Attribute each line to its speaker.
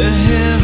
Speaker 1: The heaven.